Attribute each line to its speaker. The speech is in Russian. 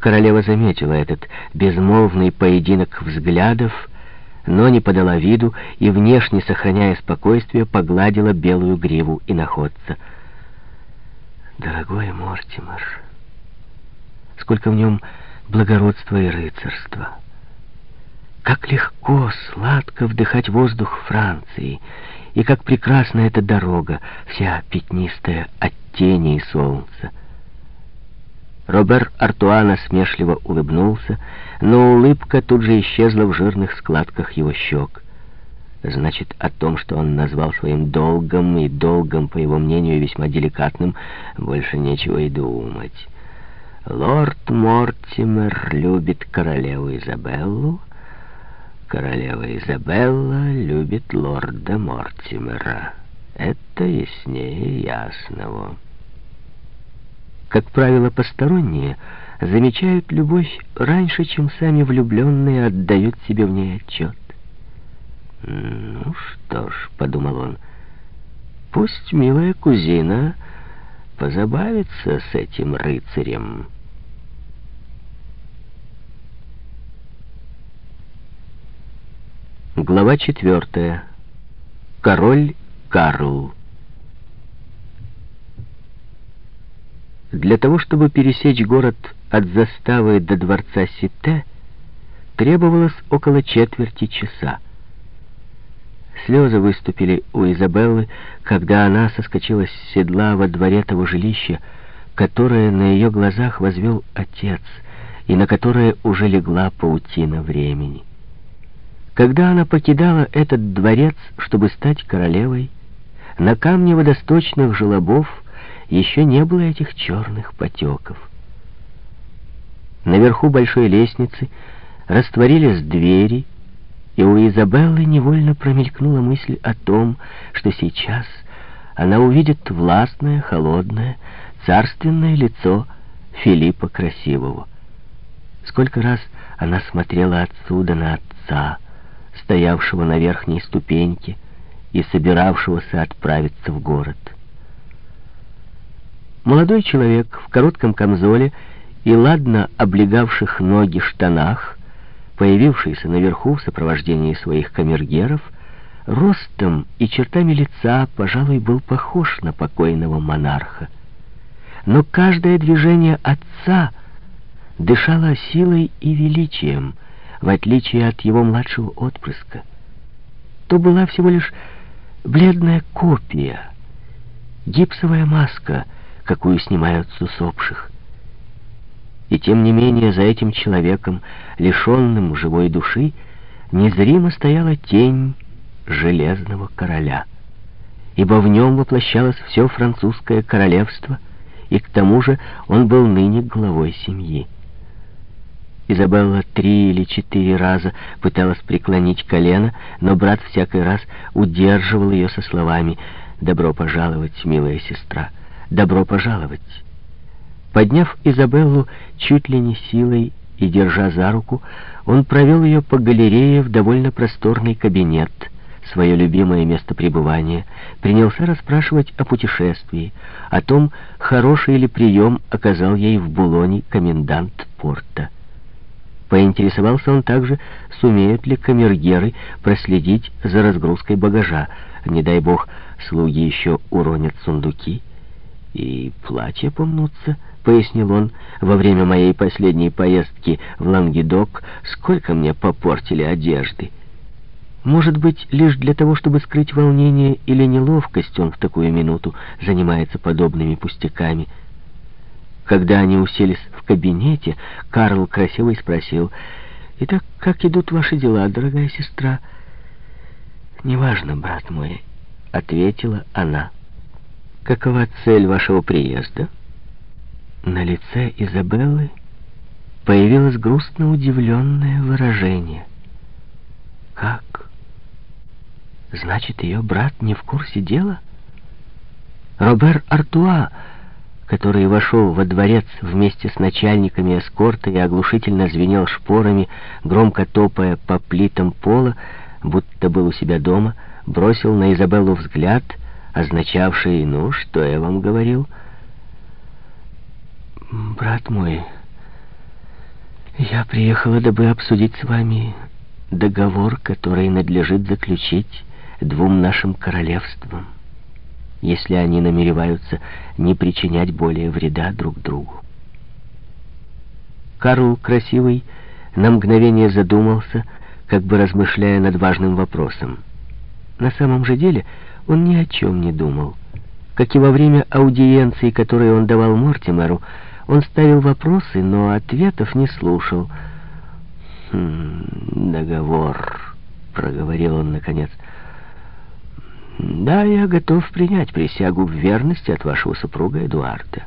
Speaker 1: Королева заметила этот безмолвный поединок взглядов, но не подала виду и, внешне сохраняя спокойствие, погладила белую гриву и находца. «Дорогой Мортимер, сколько в нем благородства и рыцарства! Как легко, сладко вдыхать воздух Франции!» И как прекрасна эта дорога, вся пятнистая от тени и солнца. Робер Артуа насмешливо улыбнулся, но улыбка тут же исчезла в жирных складках его щек. Значит, о том, что он назвал своим долгом, и долгом, по его мнению, весьма деликатным, больше нечего и думать. Лорд Мортимер любит королеву Изабеллу, королева Изабелла любит лорда Мортимера. Это яснее ясного. Как правило, посторонние замечают любовь раньше, чем сами влюбленные отдают себе в ней отчет. «Ну что ж», — подумал он, — «пусть милая кузина позабавится с этим рыцарем». Глава четвертая. Король Карл. Для того, чтобы пересечь город от заставы до дворца Сите, требовалось около четверти часа. Слезы выступили у Изабеллы, когда она соскочила с седла во дворе того жилища, которое на ее глазах возвел отец, и на которое уже легла паутина времени. Когда она покидала этот дворец, чтобы стать королевой, на камне водосточных желобов еще не было этих черных потеков. Наверху большой лестницы растворились двери, и у Изабеллы невольно промелькнула мысль о том, что сейчас она увидит властное, холодное, царственное лицо Филиппа Красивого. Сколько раз она смотрела отсюда на отца, стоявшего на верхней ступеньке и собиравшегося отправиться в город. Молодой человек в коротком камзоле и ладно облегавших ноги штанах, появившийся наверху в сопровождении своих камергеров, ростом и чертами лица, пожалуй, был похож на покойного монарха. Но каждое движение отца дышало силой и величием — в отличие от его младшего отпрыска. То была всего лишь бледная копия, гипсовая маска, какую снимают с усопших. И тем не менее за этим человеком, лишенным живой души, незримо стояла тень железного короля, ибо в нем воплощалось все французское королевство, и к тому же он был ныне главой семьи. Изабелла три или четыре раза пыталась преклонить колено, но брат всякий раз удерживал ее со словами «Добро пожаловать, милая сестра! Добро пожаловать!» Подняв Изабеллу чуть ли не силой и держа за руку, он провел ее по галерее в довольно просторный кабинет, свое любимое место пребывания, принялся расспрашивать о путешествии, о том, хороший ли прием оказал ей в Булоне комендант порта. Поинтересовался он также, сумеют ли камергеры проследить за разгрузкой багажа. Не дай бог, слуги еще уронят сундуки. И платья помнутся, пояснил он, во время моей последней поездки в Лангедок, сколько мне попортили одежды. Может быть, лишь для того, чтобы скрыть волнение или неловкость, он в такую минуту занимается подобными пустяками. Когда они уселись в кабинете, Карл красивый спросил, «Итак, как идут ваши дела, дорогая сестра?» «Неважно, брат мой», — ответила она. «Какова цель вашего приезда?» На лице Изабеллы появилось грустно удивленное выражение. «Как? Значит, ее брат не в курсе дела?» Робер Артуа который вошел во дворец вместе с начальниками эскорта и оглушительно звенел шпорами, громко топая по плитам пола, будто был у себя дома, бросил на Изабеллу взгляд, означавший «ну, что я вам говорил?» «Брат мой, Я приехала, дабы обсудить с вами договор, который надлежит заключить двум нашим королевствам, если они намереваются не причинять более вреда друг другу. Карл Красивый на мгновение задумался, как бы размышляя над важным вопросом. На самом же деле он ни о чем не думал. Как и во время аудиенции, которую он давал Мортимеру, он ставил вопросы, но ответов не слушал. «Хм, «Договор», — проговорил он наконец. «Да, я готов принять присягу в верности от вашего супруга Эдуарда».